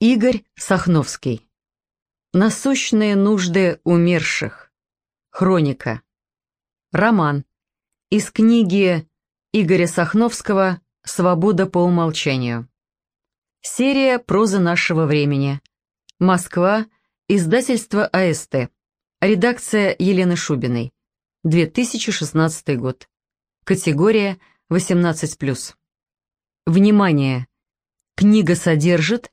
Игорь Сахновский. Насущные нужды умерших. Хроника. Роман. Из книги Игоря Сахновского «Свобода по умолчанию». Серия «Проза нашего времени». Москва. Издательство АСТ. Редакция Елены Шубиной. 2016 год. Категория 18+. Внимание! Книга содержит